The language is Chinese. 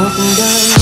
我不要